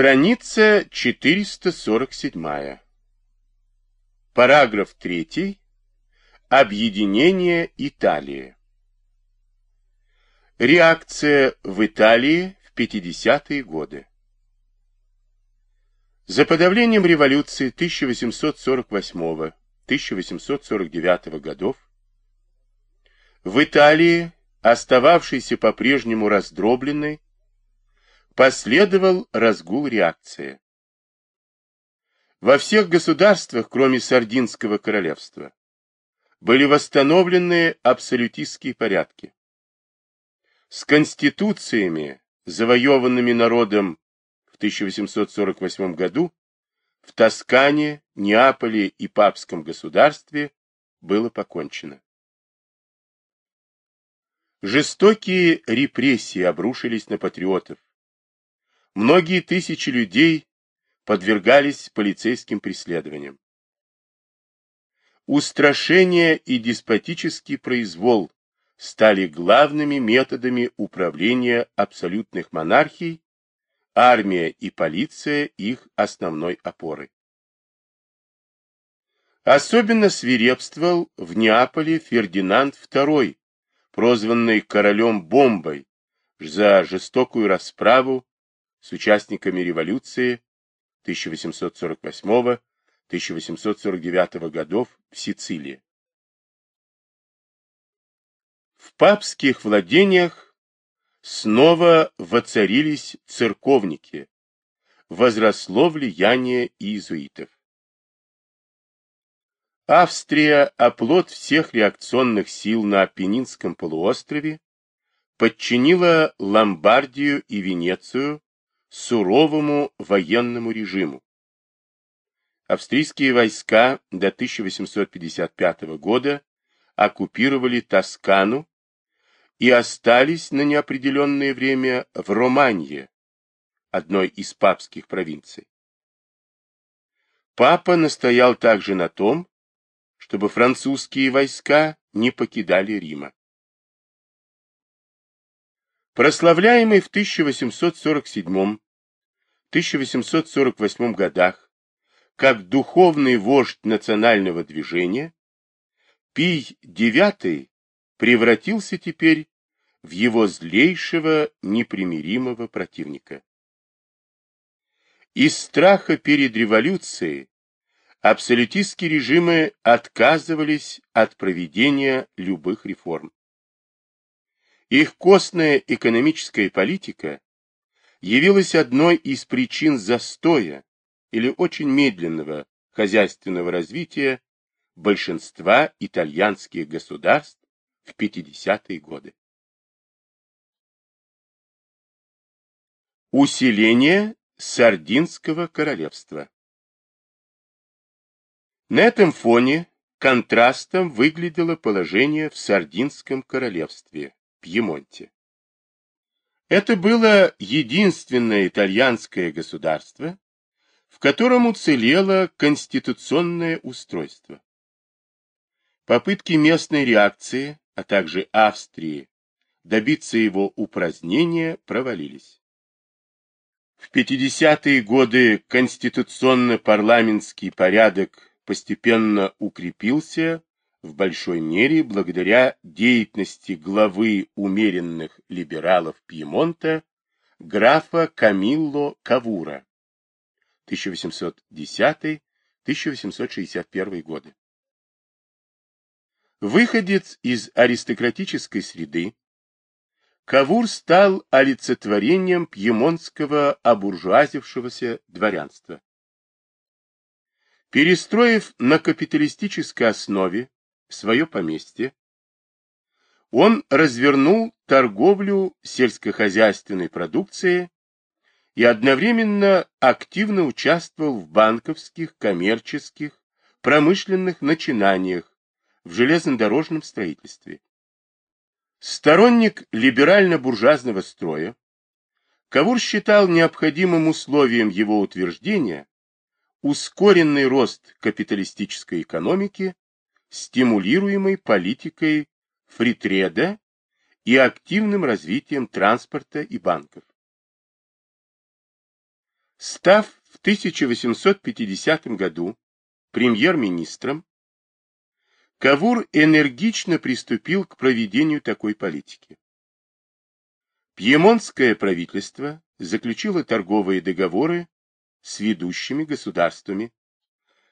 Страница 447. Параграф 3. Объединение Италии. Реакция в Италии в 50-е годы. За подавлением революции 1848-1849 годов в Италии, остававшейся по-прежнему раздробленной, Последовал разгул реакции. Во всех государствах, кроме Сардинского королевства, были восстановлены абсолютистские порядки. С конституциями, завоеванными народом в 1848 году, в Тоскане, Неаполе и Папском государстве было покончено. Жестокие репрессии обрушились на патриотов, Многие тысячи людей подвергались полицейским преследованиям. Устрашение и деспотический произвол стали главными методами управления абсолютных монархий, армия и полиция их основной опорой. Особенно свирепствовал в Неаполе Фердинанд II, прозванный королем бомбой за жестокую расправу с участниками революции 1848-1849 годов в Сицилии. В папских владениях снова воцарились церковники, возросло влияние иезуитов. Австрия, оплот всех реакционных сил на Апеннинском полуострове, подчинила Ломбардию и Венецию суровому военному режиму. Австрийские войска до 1855 года оккупировали Тоскану и остались на неопределенное время в Романье, одной из папских провинций. Папа настоял также на том, чтобы французские войска не покидали Рима. Прославляемый в 1847-1848 годах как духовный вождь национального движения, Пий IX превратился теперь в его злейшего непримиримого противника. Из страха перед революцией абсолютистские режимы отказывались от проведения любых реформ. Их костная экономическая политика явилась одной из причин застоя или очень медленного хозяйственного развития большинства итальянских государств в 50-е годы. Усиление Сардинского королевства На этом фоне контрастом выглядело положение в Сардинском королевстве, Пьемонте. Это было единственное итальянское государство, в котором уцелело конституционное устройство. Попытки местной реакции, а также Австрии, добиться его упразднения провалились. В 50-е годы конституционно-парламентский порядок постепенно укрепился в большой мере благодаря деятельности главы умеренных либералов Пьемонта графа Камилло Кавура 1810-1861 годы. Выходец из аристократической среды, Кавур стал олицетворением пьемонтского обуржуазившегося дворянства. Перестроив на капиталистической основе свое поместье, он развернул торговлю сельскохозяйственной продукцией и одновременно активно участвовал в банковских, коммерческих, промышленных начинаниях в железнодорожном строительстве. Сторонник либерально-буржуазного строя, Кавур считал необходимым условием его утверждения ускоренный рост капиталистической экономики стимулируемой политикой фритреда и активным развитием транспорта и банков. Став в 1850 году премьер-министром, Кавур энергично приступил к проведению такой политики. Пьемонтское правительство заключило торговые договоры с ведущими государствами,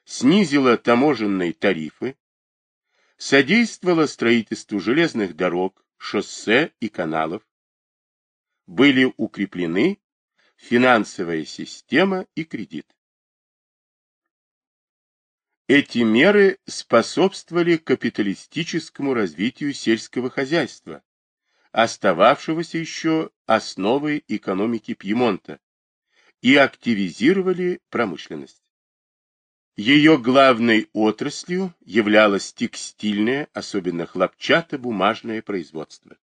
снизило таможенные тарифы, содействовало строительству железных дорог, шоссе и каналов, были укреплены финансовая система и кредит. Эти меры способствовали капиталистическому развитию сельского хозяйства, остававшегося еще основой экономики Пьемонта, и активизировали промышленность. Ее главной отраслью являлось текстильное, особенно хлопчато-бумажное производство.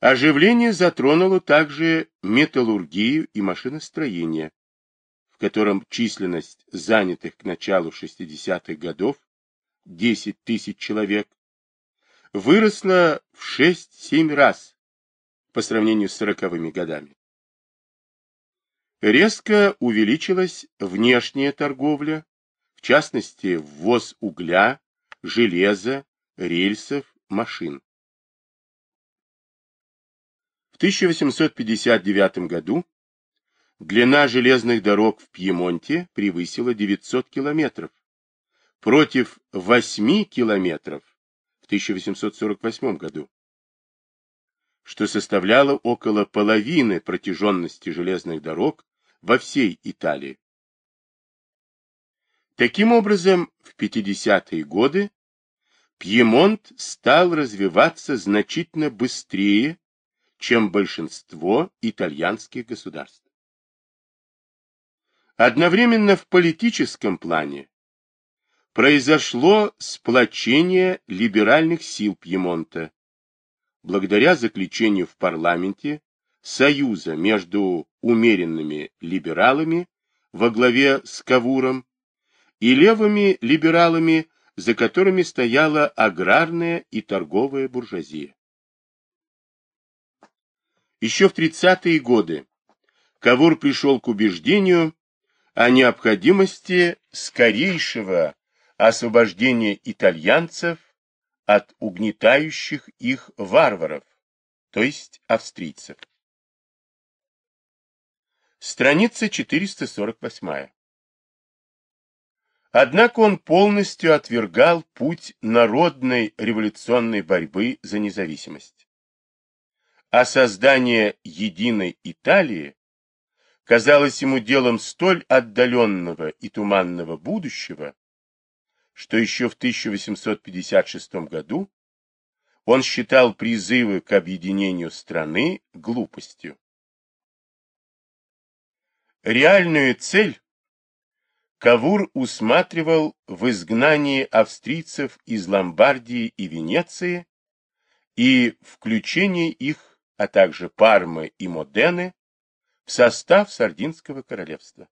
Оживление затронуло также металлургию и машиностроение, в котором численность занятых к началу 60-х годов 10 тысяч человек выросла в 6-7 раз по сравнению с 40-ми годами. Резко увеличилась внешняя торговля, в частности ввоз угля, железа, рельсов, машин. В 1859 году длина железных дорог в Пьемонте превысила 900 километров, против 8 километров в 1848 году, что составляло около половины протяженности железных дорог во всей Италии. Таким образом, в 50-е годы Пьемонт стал развиваться значительно быстрее, чем большинство итальянских государств. Одновременно в политическом плане произошло сплочение либеральных сил Пьемонта, благодаря заключению в парламенте союза между умеренными либералами во главе с Кавуром и левыми либералами, за которыми стояла аграрная и торговая буржуазия. Еще в 30-е годы Кавур пришел к убеждению о необходимости скорейшего освобождения итальянцев от угнетающих их варваров, то есть австрийцев. Страница 448. Однако он полностью отвергал путь народной революционной борьбы за независимость. А создание единой Италии казалось ему делом столь отдаленного и туманного будущего, что еще в 1856 году он считал призывы к объединению страны глупостью. Реальную цель Кавур усматривал в изгнании австрийцев из Ломбардии и Венеции и включении их, а также Пармы и Модены, в состав Сардинского королевства.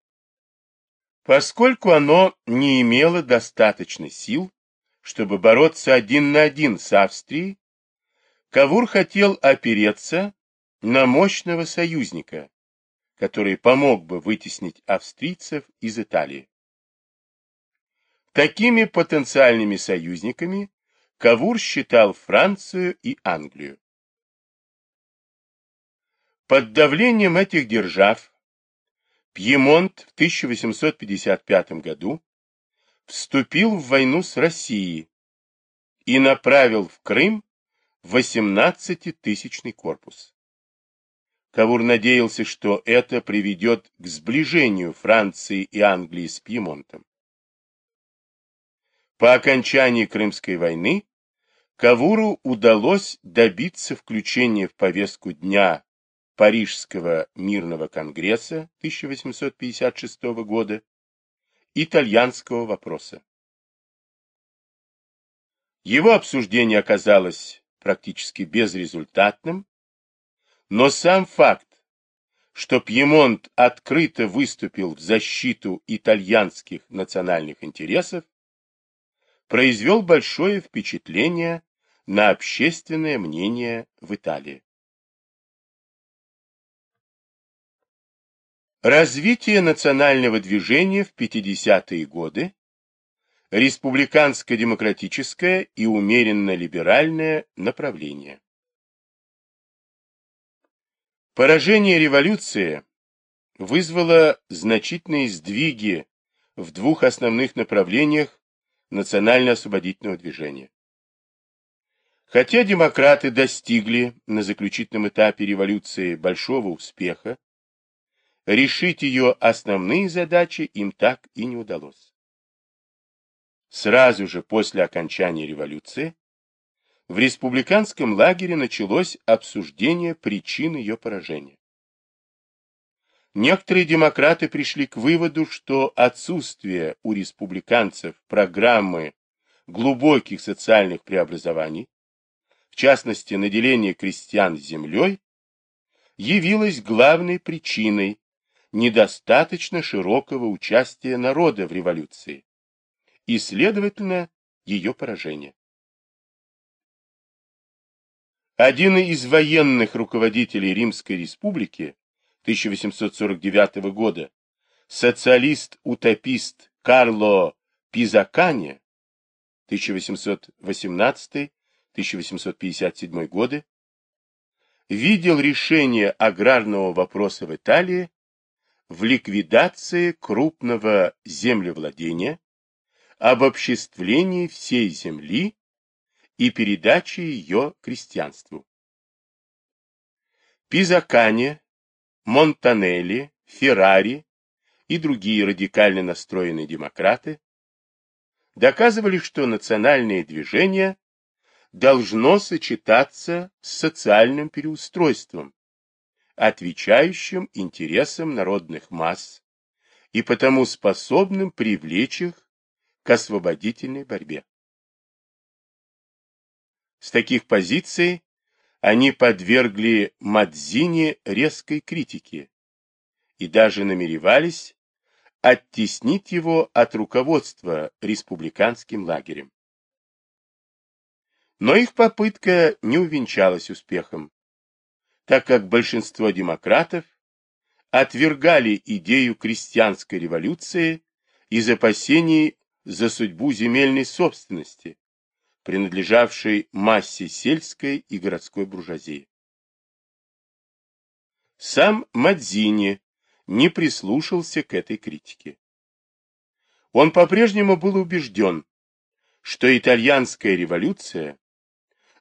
Поскольку оно не имело достаточной сил, чтобы бороться один на один с Австрией, Кавур хотел опереться на мощного союзника, который помог бы вытеснить австрийцев из Италии. Такими потенциальными союзниками Кавур считал Францию и Англию. Под давлением этих держав Пьемонт в 1855 году вступил в войну с Россией и направил в Крым 18-тысячный корпус. Кавур надеялся, что это приведет к сближению Франции и Англии с Пьемонтом. По окончании Крымской войны Кавуру удалось добиться включения в повестку дня Парижского мирного конгресса 1856 года итальянского вопроса. Его обсуждение оказалось практически безрезультатным, но сам факт, что Пьемонт открыто выступил в защиту итальянских национальных интересов, произвел большое впечатление на общественное мнение в Италии. Развитие национального движения в 50-е годы, республиканско-демократическое и умеренно-либеральное направление. Поражение революции вызвало значительные сдвиги в двух основных направлениях национально-освободительного движения. Хотя демократы достигли на заключительном этапе революции большого успеха, решить ее основные задачи им так и не удалось. Сразу же после окончания революции в республиканском лагере началось обсуждение причин ее поражения. Некоторые демократы пришли к выводу, что отсутствие у республиканцев программы глубоких социальных преобразований, в частности наделение крестьян землей, явилось главной причиной недостаточно широкого участия народа в революции и, следовательно, ее поражения. Один из военных руководителей Римской республики 1849 года, социалист-утопист Карло Пизакане 1818-1857 годы, видел решение аграрного вопроса в Италии в ликвидации крупного землевладения, обобществлении всей земли и передаче ее крестьянству. Пизакане Монтанелли, Феррари и другие радикально настроенные демократы доказывали, что национальное движение должно сочетаться с социальным переустройством, отвечающим интересам народных масс и потому способным привлечь их к освободительной борьбе. С таких позиций они подвергли Мадзини резкой критике и даже намеревались оттеснить его от руководства республиканским лагерем. Но их попытка не увенчалась успехом, так как большинство демократов отвергали идею крестьянской революции из опасений за судьбу земельной собственности, принадлежавшей массе сельской и городской буржуазии. Сам Мадзини не прислушался к этой критике. Он по-прежнему был убежден, что итальянская революция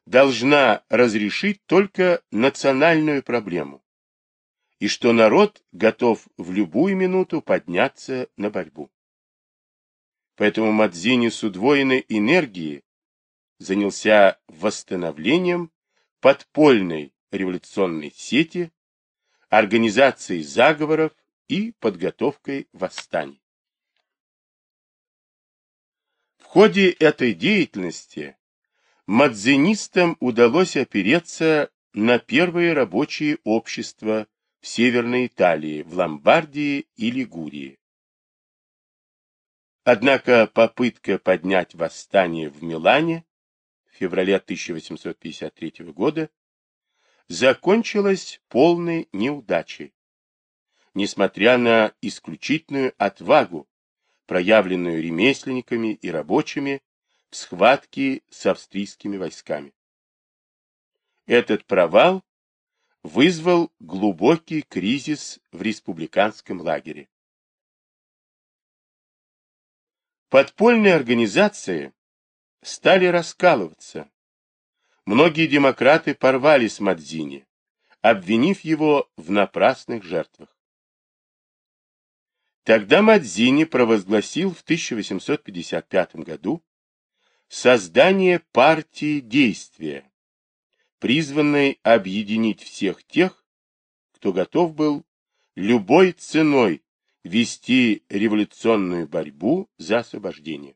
должна разрешить только национальную проблему, и что народ готов в любую минуту подняться на борьбу. Поэтому Мадзини с удвоенной энергией занялся восстановлением подпольной революционной сети, организацией заговоров и подготовкой восстаний. В ходе этой деятельности мадзинистам удалось опереться на первые рабочие общества в Северной Италии, в Ломбардии и Лигурии. Однако попытка поднять восстание в Милане в феврале 1853 года закончилась полной неудачей. Несмотря на исключительную отвагу, проявленную ремесленниками и рабочими в схватке с австрийскими войсками. Этот провал вызвал глубокий кризис в республиканском лагере. Подпольные организации стали раскалываться. Многие демократы порвали с Мадзини, обвинив его в напрасных жертвах. Тогда Мадзини провозгласил в 1855 году создание партии действия, призванной объединить всех тех, кто готов был любой ценой вести революционную борьбу за освобождение.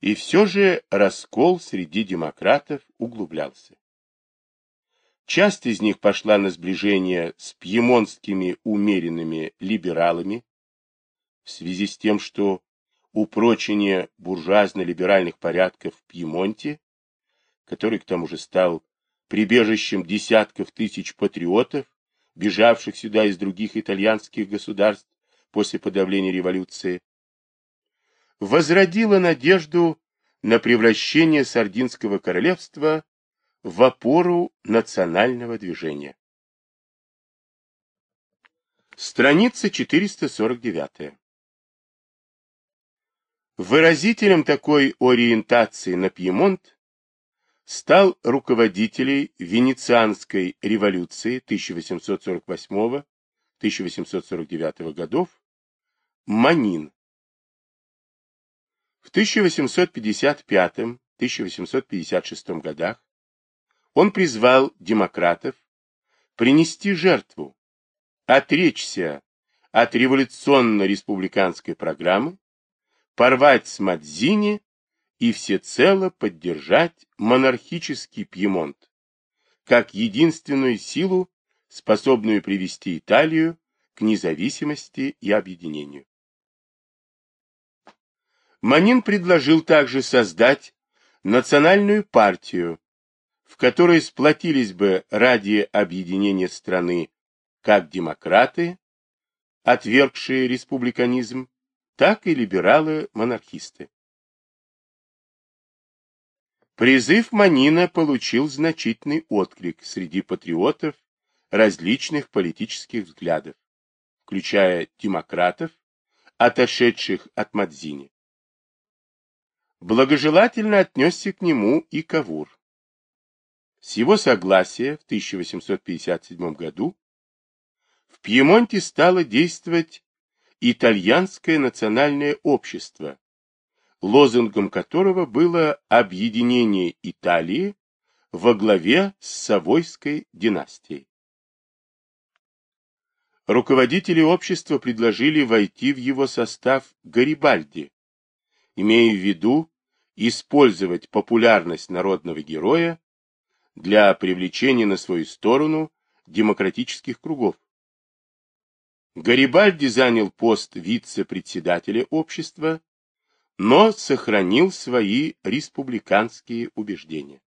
И все же раскол среди демократов углублялся. Часть из них пошла на сближение с пьемонтскими умеренными либералами в связи с тем, что упрочение буржуазно-либеральных порядков в Пьемонте, который к тому же стал прибежищем десятков тысяч патриотов, бежавших сюда из других итальянских государств после подавления революции, возродила надежду на превращение Сардинского королевства в опору национального движения. Страница 449. Выразителем такой ориентации на Пьемонт стал руководителей Венецианской революции 1848-1849 годов Манин. В 1855-1856 годах он призвал демократов принести жертву, отречься от революционно-республиканской программы, порвать с Мадзини и всецело поддержать монархический Пьемонт, как единственную силу, способную привести Италию к независимости и объединению. Манин предложил также создать национальную партию, в которой сплотились бы ради объединения страны как демократы, отвергшие республиканизм, так и либералы-монархисты. Призыв Манина получил значительный отклик среди патриотов различных политических взглядов, включая демократов, отошедших от Мадзини. Благожелательно отнесся к нему и Кавур. С его согласия в 1857 году в Пьемонте стало действовать Итальянское национальное общество, лозунгом которого было объединение Италии во главе с Савойской династией. Руководители общества предложили войти в его состав Гарибальди, имея в виду использовать популярность народного героя для привлечения на свою сторону демократических кругов. Гарибальди занял пост вице-председателя общества, но сохранил свои республиканские убеждения.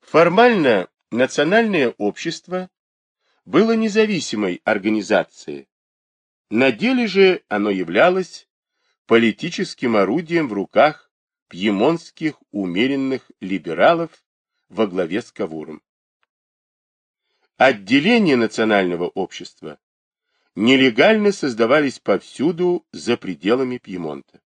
Формально национальное общество было независимой организацией, на деле же оно являлось политическим орудием в руках пьемонтских умеренных либералов во главе с Кавуром. Отделения национального общества нелегально создавались повсюду за пределами Пьемонта.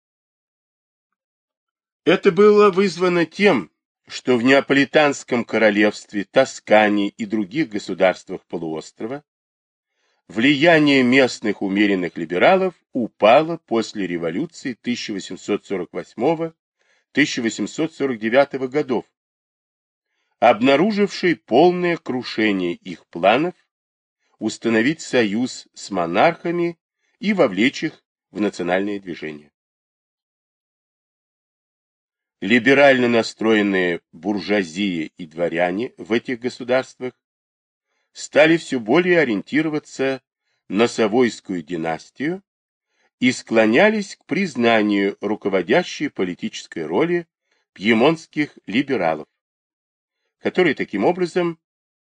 Это было вызвано тем, что в Неаполитанском королевстве, Тоскане и других государствах полуострова влияние местных умеренных либералов упало после революции 1848-1849 годов, обнаруживший полное крушение их планов установить союз с монархами и вовлечь их в национальное движение. Либерально настроенные буржуазии и дворяне в этих государствах стали все более ориентироваться на Савойскую династию и склонялись к признанию руководящей политической роли пьемонтских либералов, которые таким образом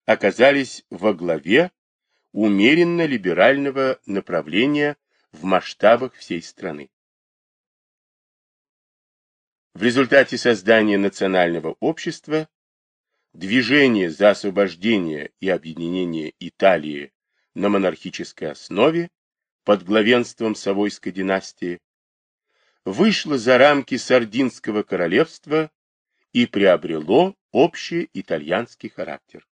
оказались во главе умеренно-либерального направления в масштабах всей страны. В результате создания национального общества движение за освобождение и объединение Италии на монархической основе под главенством Савойской династии вышло за рамки Сардинского королевства и приобрело общий итальянский характер.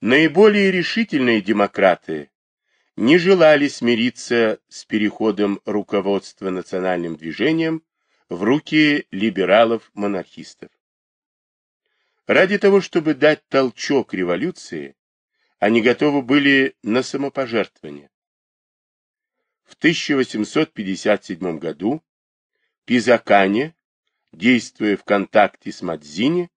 Наиболее решительные демократы не желали смириться с переходом руководства национальным движением в руки либералов-монархистов. Ради того, чтобы дать толчок революции, они готовы были на самопожертвование. В 1857 году Пизакане действуя в контакте с Мадзини,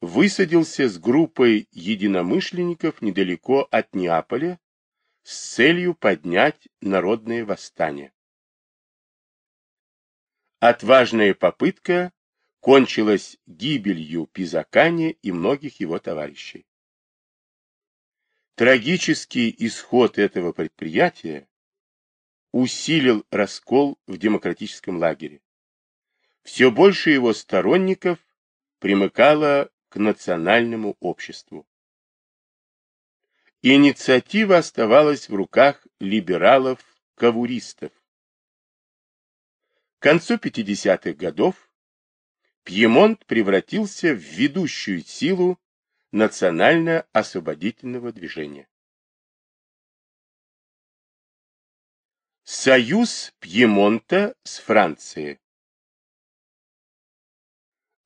высадился с группой единомышленников недалеко от Неаполя с целью поднять народное восстание. Отважная попытка кончилась гибелью Пизакани и многих его товарищей. Трагический исход этого предприятия усилил раскол в демократическом лагере. Все больше его сторонников примыкало к национальному обществу. Инициатива оставалась в руках либералов-кавуристов. К концу 50-х годов Пьемонт превратился в ведущую силу национально-освободительного движения. Союз Пьемонта с Францией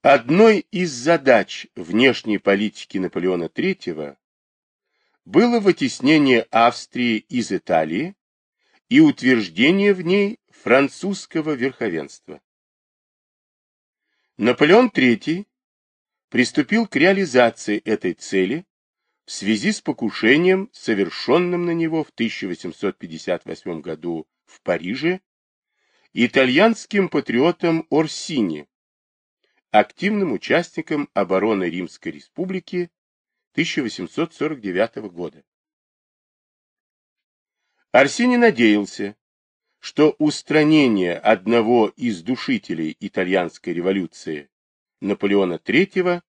Одной из задач внешней политики Наполеона III было вытеснение Австрии из Италии и утверждение в ней французского верховенства. Наполеон III приступил к реализации этой цели в связи с покушением, совершенным на него в 1858 году в Париже итальянским патриотом Орсини, активным участником обороны Римской Республики 1849 года. Арсений надеялся, что устранение одного из душителей итальянской революции, Наполеона III,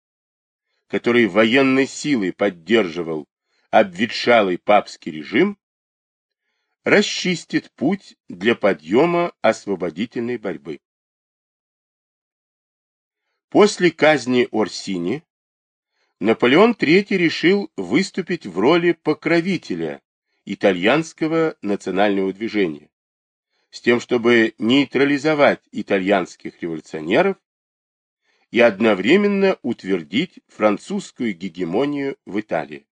который военной силой поддерживал обветшалый папский режим, расчистит путь для подъема освободительной борьбы. После казни Орсини Наполеон III решил выступить в роли покровителя итальянского национального движения, с тем, чтобы нейтрализовать итальянских революционеров и одновременно утвердить французскую гегемонию в Италии.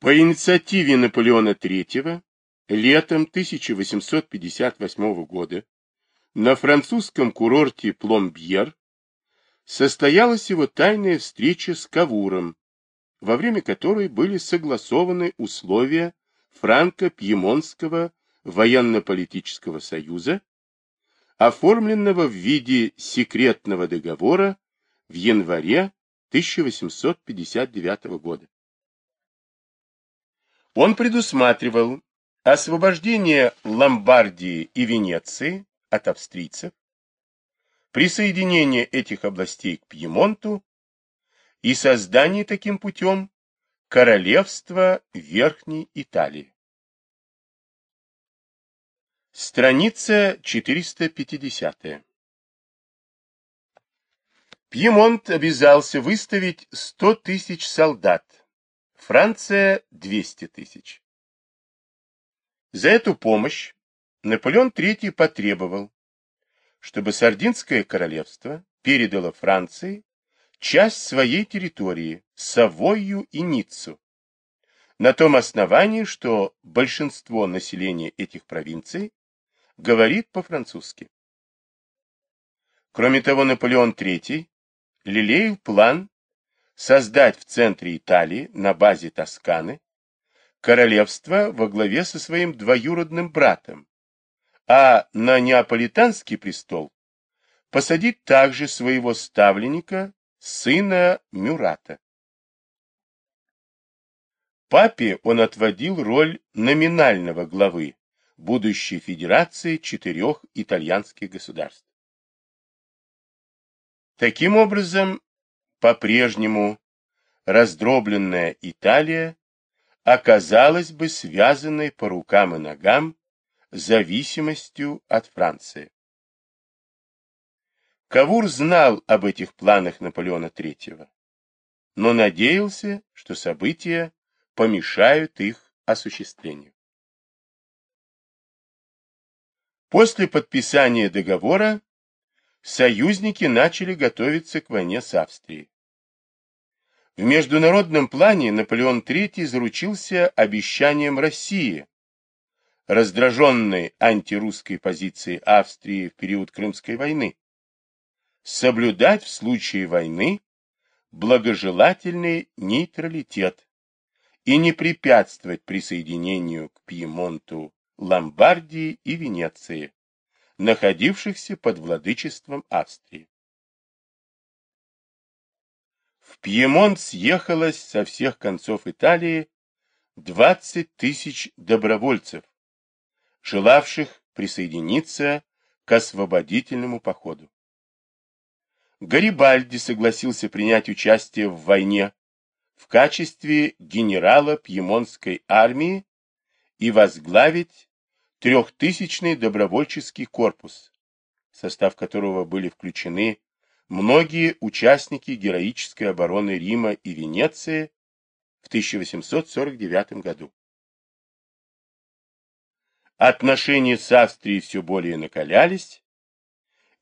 По инициативе Наполеона III летом 1858 года на французском курорте Пломбьер состоялась его тайная встреча с Кавуром, во время которой были согласованы условия франко-пьемонтского военно-политического союза, оформленного в виде секретного договора в январе 1859 года. Он предусматривал освобождение Ломбардии и Венеции от австрийцев, присоединение этих областей к Пьемонту и создание таким путем королевства Верхней Италии. Страница 450. Пьемонт обязался выставить 100 тысяч солдат, Франция – 200 тысяч. За эту помощь Наполеон III потребовал, чтобы Сардинское королевство передало Франции часть своей территории, Савойю и Ниццу, на том основании, что большинство населения этих провинций говорит по-французски. Кроме того, Наполеон III лелеял план создать в центре Италии, на базе Тосканы, королевство во главе со своим двоюродным братом, а на неаполитанский престол посадить также своего ставленника, сына Мюрата. Папе он отводил роль номинального главы будущей федерации четырех итальянских государств. Таким образом, по-прежнему раздробленная Италия оказалась бы связанной по рукам и ногам зависимостью от Франции. Кавур знал об этих планах Наполеона III, но надеялся, что события помешают их осуществлению. После подписания договора союзники начали готовиться к войне с Австрией. В международном плане Наполеон III заручился обещанием России раздраженной антирусской позицией Австрии в период Крымской войны, соблюдать в случае войны благожелательный нейтралитет и не препятствовать присоединению к Пьемонту, Ломбардии и Венеции, находившихся под владычеством Австрии. Пьемонт съехалось со всех концов Италии 20 тысяч добровольцев, желавших присоединиться к освободительному походу. Гарибальди согласился принять участие в войне в качестве генерала Пьемонтской армии и возглавить трехтысячный добровольческий корпус, в состав которого были включены многие участники героической обороны Рима и Венеции в 1849 году. Отношения с Австрией все более накалялись,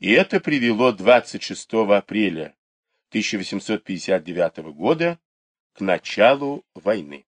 и это привело 26 апреля 1859 года к началу войны.